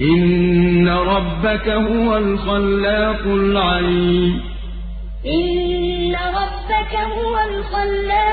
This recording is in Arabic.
إن ربك هو الخلاق العليم إن ربك هو الخلاق